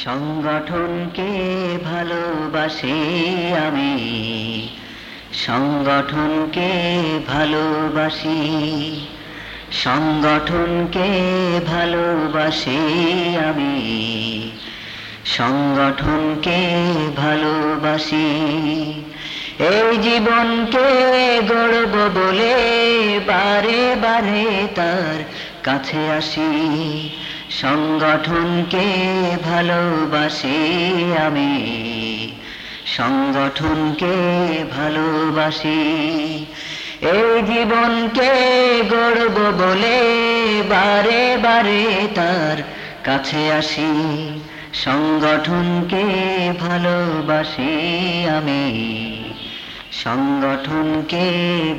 সংগঠনকে ভালোবাসি আমি। সংগঠনকে ভালোবাসি। সংগঠনকে ভালোবাসি আমি। সংগঠনকে ভালোবাসি। এই জীবনকে গড়ব বলে বারে বারে তার কাছে আসি। সংগঠনকে ভালোবাসি আমি। সংগঠনকে ভালোবাসি। এই জীবনকে গড়ব বলে বারে বারে তার কাছে আসি। সংগঠনকে ভালোবাসি আমি। সংগঠনকে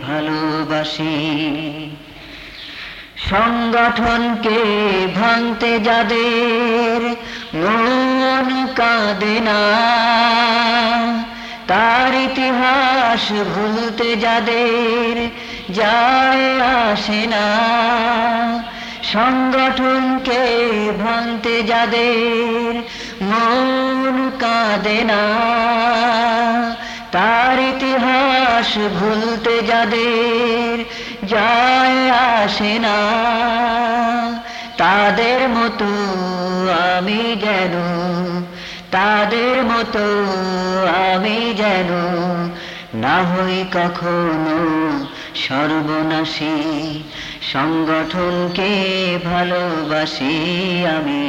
ভালোবাসি। সংগঠনকে ভাঙতে যাদের মন কাঁদে না, তার ইতিহাস ভুলতে যাদের যায় আসে না। সংগঠনকে ভাঙতে যাদের মন কাঁদে না, তার ইতিহাস ভুলতে যাদের যায় আসে না। তাদের মতো আমি যেন, তাদের মতো আমি যেন না হই কখনো সর্বনাশী। সংগঠনকে ভালোবাসি আমি,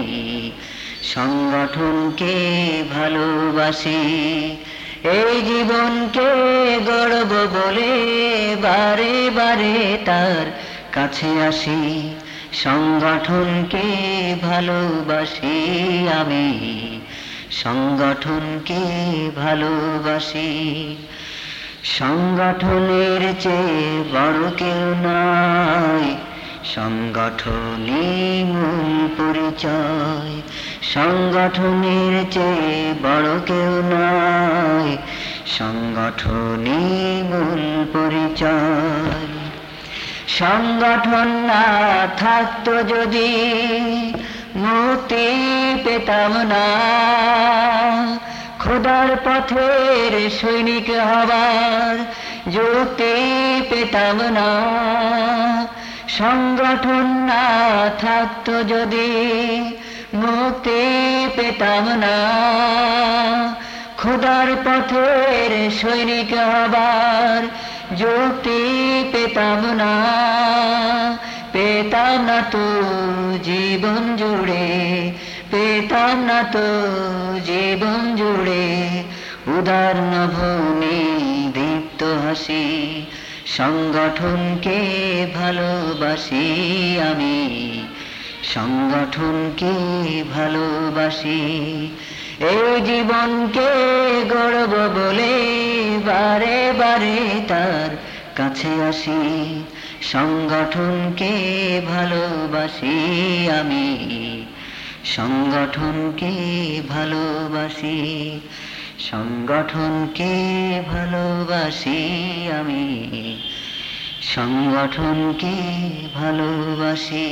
সংগঠনকে ভালোবাসি। এই জীবনকে গড়ব বলে বারে বারে তার কাছে আসি। সংগঠনকে ভালোবাসি আমি। সংগঠনকে ভালোবাসি। সংগঠনের চেয়ে বড় কেউ নয়। সংগঠনই মূল পরিচয়। সংগঠনের চেয়ে বড় কেউ নয়। সংগঠনই মূল পরিচয়। সংগঠন না থাকতো যদি মুক্তি পেতাম না। খোদার পথের সৈনিক হবার যুক্তি পেতাম না। সংগঠন না থাকতো যদি মুক্তি পেতাম না। খোদার পথের সৈনিক হবার যুক্তি পেতাম না। পেতাম না তো জীবন জুড়ে, পেতাম না তো জীবন জুড়ে। উদার নভূমি দীপ্ত হাসি, সংগঠনকে ভালোবাসি আমি। সংগঠনকে ভালোবাসি? এই জীবনকে গড়ব বলে বারে বারে তার কাছে আসি। সংগঠনকে ভালোবাসি আমি? সংগঠনকে ভালোবাসি? সংগঠনকে ভালোবাসি আমি? সংগঠনকে ভালোবাসি।